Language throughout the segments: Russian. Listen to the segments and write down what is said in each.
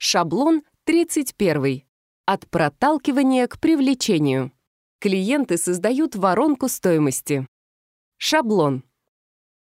Шаблон 31. От проталкивания к привлечению. Клиенты создают воронку стоимости. Шаблон.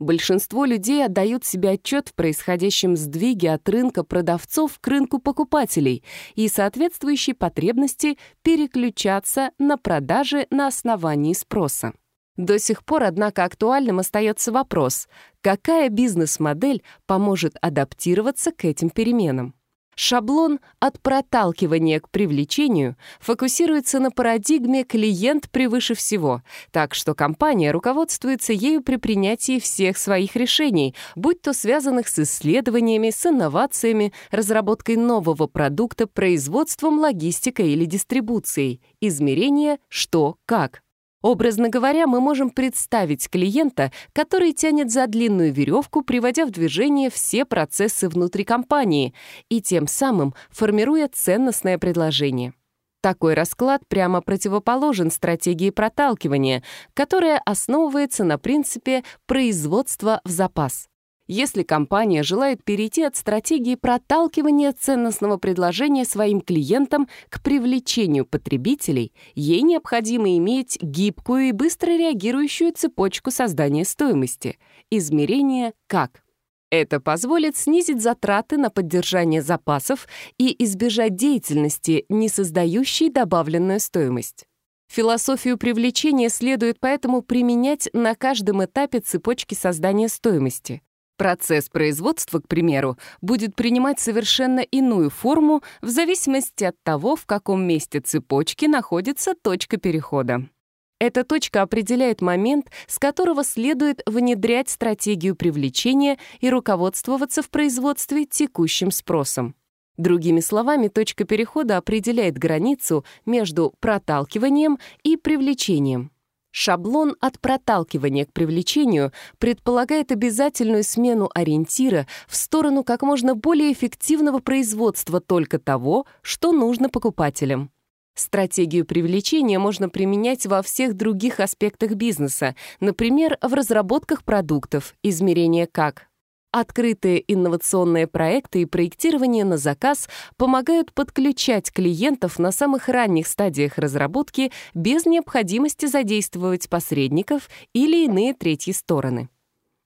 Большинство людей отдают себе отчет в происходящем сдвиге от рынка продавцов к рынку покупателей и соответствующей потребности переключаться на продажи на основании спроса. До сих пор, однако, актуальным остается вопрос, какая бизнес-модель поможет адаптироваться к этим переменам. Шаблон от проталкивания к привлечению фокусируется на парадигме «клиент превыше всего», так что компания руководствуется ею при принятии всех своих решений, будь то связанных с исследованиями, с инновациями, разработкой нового продукта, производством, логистикой или дистрибуцией. Измерение «что, как». Образно говоря, мы можем представить клиента, который тянет за длинную веревку, приводя в движение все процессы внутри компании и тем самым формируя ценностное предложение. Такой расклад прямо противоположен стратегии проталкивания, которая основывается на принципе производства в запас если компания желает перейти от стратегии проталкивания ценностного предложения своим клиентам к привлечению потребителей, ей необходимо иметь гибкую и быстро реагирующую цепочку создания стоимости, измерение «как». Это позволит снизить затраты на поддержание запасов и избежать деятельности, не создающей добавленную стоимость. Философию привлечения следует поэтому применять на каждом этапе цепочки создания стоимости. Процесс производства, к примеру, будет принимать совершенно иную форму в зависимости от того, в каком месте цепочки находится точка перехода. Эта точка определяет момент, с которого следует внедрять стратегию привлечения и руководствоваться в производстве текущим спросом. Другими словами, точка перехода определяет границу между проталкиванием и привлечением. Шаблон от проталкивания к привлечению предполагает обязательную смену ориентира в сторону как можно более эффективного производства только того, что нужно покупателям. Стратегию привлечения можно применять во всех других аспектах бизнеса, например, в разработках продуктов, измерение как Открытые инновационные проекты и проектирование на заказ помогают подключать клиентов на самых ранних стадиях разработки без необходимости задействовать посредников или иные третьи стороны.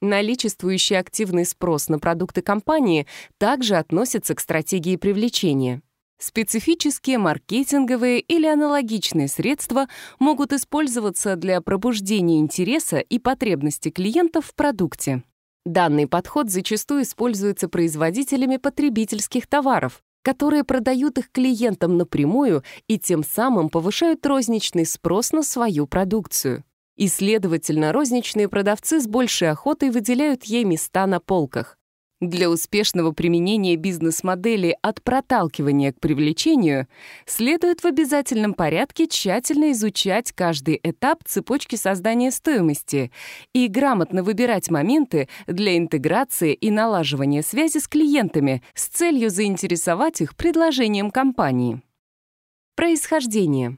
Наличествующий активный спрос на продукты компании также относится к стратегии привлечения. Специфические маркетинговые или аналогичные средства могут использоваться для пробуждения интереса и потребности клиентов в продукте. Данный подход зачастую используется производителями потребительских товаров, которые продают их клиентам напрямую и тем самым повышают розничный спрос на свою продукцию. И, следовательно, розничные продавцы с большей охотой выделяют ей места на полках. Для успешного применения бизнес-модели от проталкивания к привлечению следует в обязательном порядке тщательно изучать каждый этап цепочки создания стоимости и грамотно выбирать моменты для интеграции и налаживания связи с клиентами с целью заинтересовать их предложением компании. Происхождение.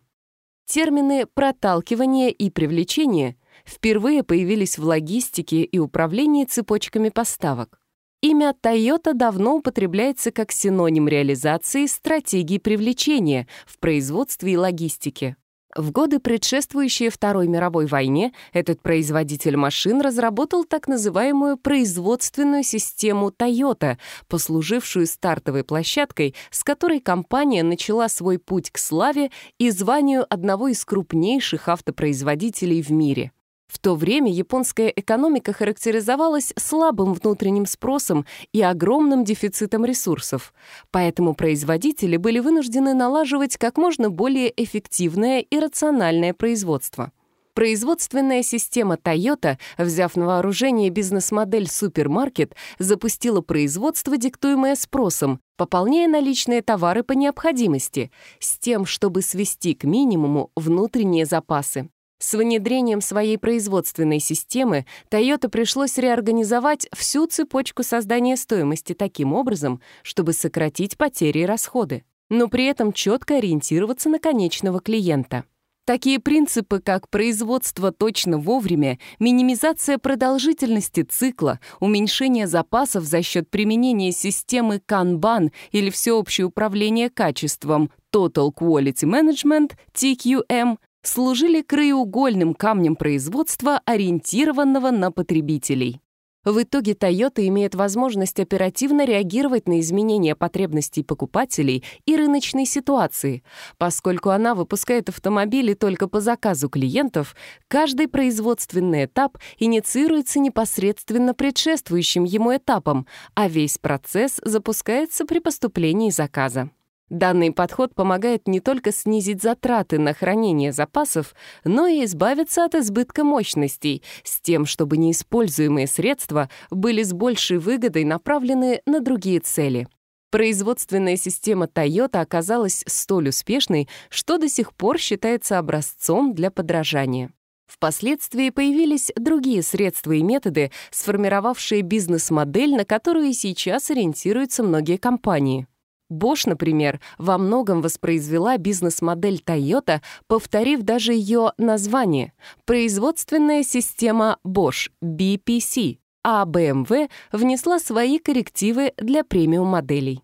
Термины «проталкивание» и «привлечение» впервые появились в логистике и управлении цепочками поставок. Имя Toyota давно употребляется как синоним реализации стратегии привлечения в производстве и логистике. В годы, предшествующие Второй мировой войне, этот производитель машин разработал так называемую производственную систему Toyota, послужившую стартовой площадкой, с которой компания начала свой путь к славе и званию одного из крупнейших автопроизводителей в мире. В то время японская экономика характеризовалась слабым внутренним спросом и огромным дефицитом ресурсов, поэтому производители были вынуждены налаживать как можно более эффективное и рациональное производство. Производственная система Toyota, взяв на вооружение бизнес-модель супермаркет, запустила производство, диктуемое спросом, пополняя наличные товары по необходимости, с тем, чтобы свести к минимуму внутренние запасы. С внедрением своей производственной системы Toyota пришлось реорганизовать всю цепочку создания стоимости таким образом, чтобы сократить потери и расходы, но при этом четко ориентироваться на конечного клиента. Такие принципы, как производство точно вовремя, минимизация продолжительности цикла, уменьшение запасов за счет применения системы Kanban или всеобщее управление качеством Total Quality Management, TQM, служили краеугольным камнем производства, ориентированного на потребителей. В итоге Toyota имеет возможность оперативно реагировать на изменения потребностей покупателей и рыночной ситуации. Поскольку она выпускает автомобили только по заказу клиентов, каждый производственный этап инициируется непосредственно предшествующим ему этапом, а весь процесс запускается при поступлении заказа. Данный подход помогает не только снизить затраты на хранение запасов, но и избавиться от избытка мощностей, с тем, чтобы неиспользуемые средства были с большей выгодой направлены на другие цели. Производственная система Toyota оказалась столь успешной, что до сих пор считается образцом для подражания. Впоследствии появились другие средства и методы, сформировавшие бизнес-модель, на которую сейчас ориентируются многие компании — Bosch, например, во многом воспроизвела бизнес-модель Toyota, повторив даже ее название — производственная система Bosch, BPC, а BMW внесла свои коррективы для премиум-моделей.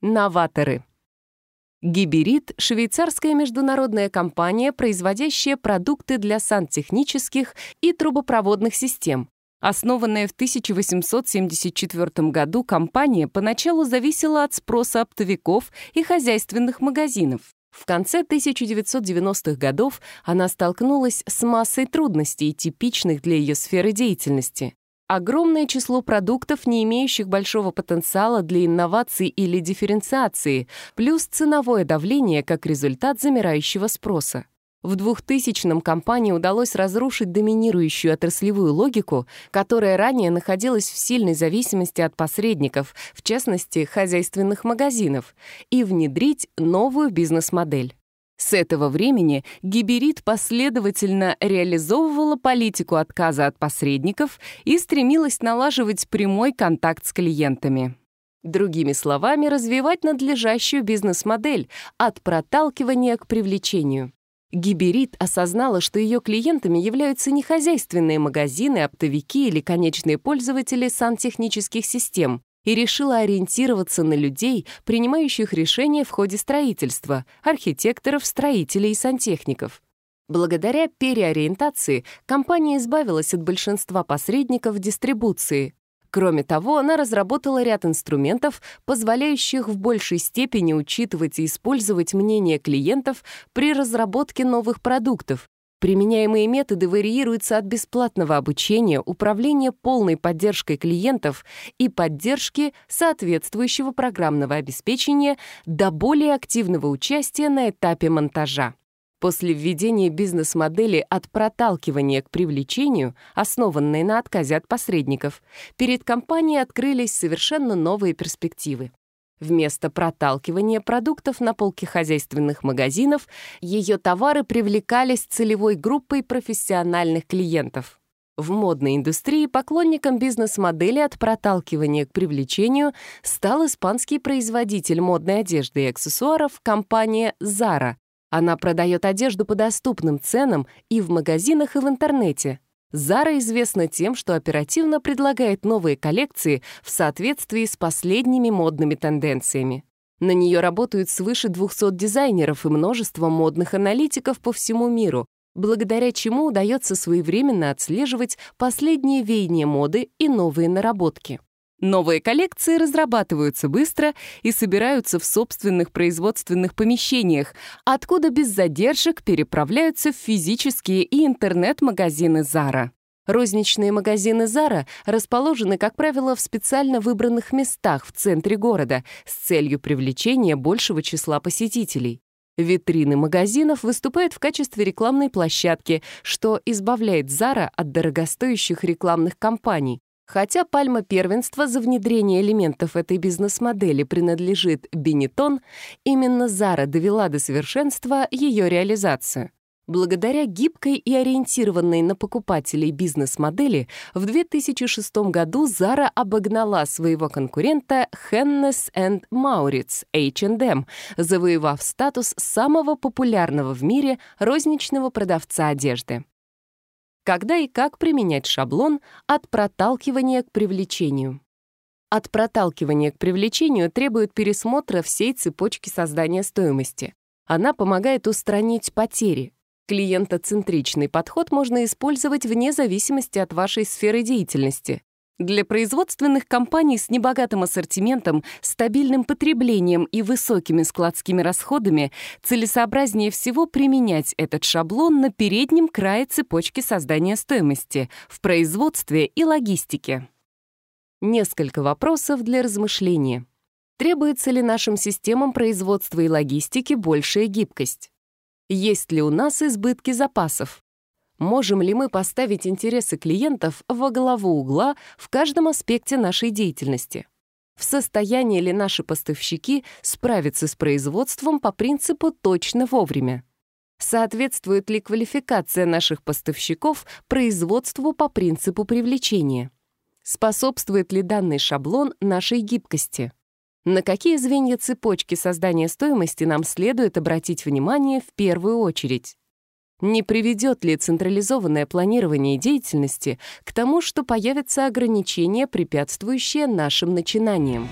Новаторы. Гиберит — швейцарская международная компания, производящая продукты для сантехнических и трубопроводных систем, Основанная в 1874 году компания поначалу зависела от спроса оптовиков и хозяйственных магазинов. В конце 1990-х годов она столкнулась с массой трудностей, типичных для ее сферы деятельности. Огромное число продуктов, не имеющих большого потенциала для инноваций или дифференциации, плюс ценовое давление как результат замирающего спроса. В 2000-м компании удалось разрушить доминирующую отраслевую логику, которая ранее находилась в сильной зависимости от посредников, в частности, хозяйственных магазинов, и внедрить новую бизнес-модель. С этого времени Гиберит последовательно реализовывала политику отказа от посредников и стремилась налаживать прямой контакт с клиентами. Другими словами, развивать надлежащую бизнес-модель от проталкивания к привлечению. Гиберит осознала, что ее клиентами являются не хозяйственные магазины, оптовики или конечные пользователи сантехнических систем, и решила ориентироваться на людей, принимающих решения в ходе строительства, архитекторов, строителей и сантехников. Благодаря переориентации компания избавилась от большинства посредников дистрибуции, Кроме того, она разработала ряд инструментов, позволяющих в большей степени учитывать и использовать мнение клиентов при разработке новых продуктов. Применяемые методы варьируются от бесплатного обучения, управления полной поддержкой клиентов и поддержки соответствующего программного обеспечения до более активного участия на этапе монтажа. После введения бизнес-модели от проталкивания к привлечению, основанной на отказе от посредников, перед компанией открылись совершенно новые перспективы. Вместо проталкивания продуктов на полке хозяйственных магазинов ее товары привлекались целевой группой профессиональных клиентов. В модной индустрии поклонником бизнес-модели от проталкивания к привлечению стал испанский производитель модной одежды и аксессуаров компания Zara, она продает одежду по доступным ценам и в магазинах, и в интернете. Зара известна тем, что оперативно предлагает новые коллекции в соответствии с последними модными тенденциями. На нее работают свыше 200 дизайнеров и множество модных аналитиков по всему миру, благодаря чему удается своевременно отслеживать последние веяния моды и новые наработки. Новые коллекции разрабатываются быстро и собираются в собственных производственных помещениях, откуда без задержек переправляются в физические и интернет-магазины Zara. Розничные магазины Zara расположены, как правило, в специально выбранных местах в центре города с целью привлечения большего числа посетителей. Витрины магазинов выступают в качестве рекламной площадки, что избавляет Zara от дорогостоящих рекламных кампаний. Хотя пальма первенства за внедрение элементов этой бизнес-модели принадлежит Бенетон, именно Зара довела до совершенства ее реализацию. Благодаря гибкой и ориентированной на покупателей бизнес-модели в 2006 году Zara обогнала своего конкурента Hennes and Maurits H&M, завоевав статус самого популярного в мире розничного продавца одежды. Когда и как применять шаблон от проталкивания к привлечению? От проталкивания к привлечению требует пересмотра всей цепочки создания стоимости. Она помогает устранить потери. Клиентоцентричный подход можно использовать вне зависимости от вашей сферы деятельности. Для производственных компаний с небогатым ассортиментом, стабильным потреблением и высокими складскими расходами целесообразнее всего применять этот шаблон на переднем крае цепочки создания стоимости в производстве и логистике. Несколько вопросов для размышления. Требуется ли нашим системам производства и логистики большая гибкость? Есть ли у нас избытки запасов? можем ли мы поставить интересы клиентов во главу угла в каждом аспекте нашей деятельности. В состоянии ли наши поставщики справиться с производством по принципу «точно вовремя»? Соответствует ли квалификация наших поставщиков производству по принципу привлечения? Способствует ли данный шаблон нашей гибкости? На какие звенья цепочки создания стоимости нам следует обратить внимание в первую очередь? Не приведет ли централизованное планирование деятельности к тому, что появятся ограничения, препятствующие нашим начинаниям?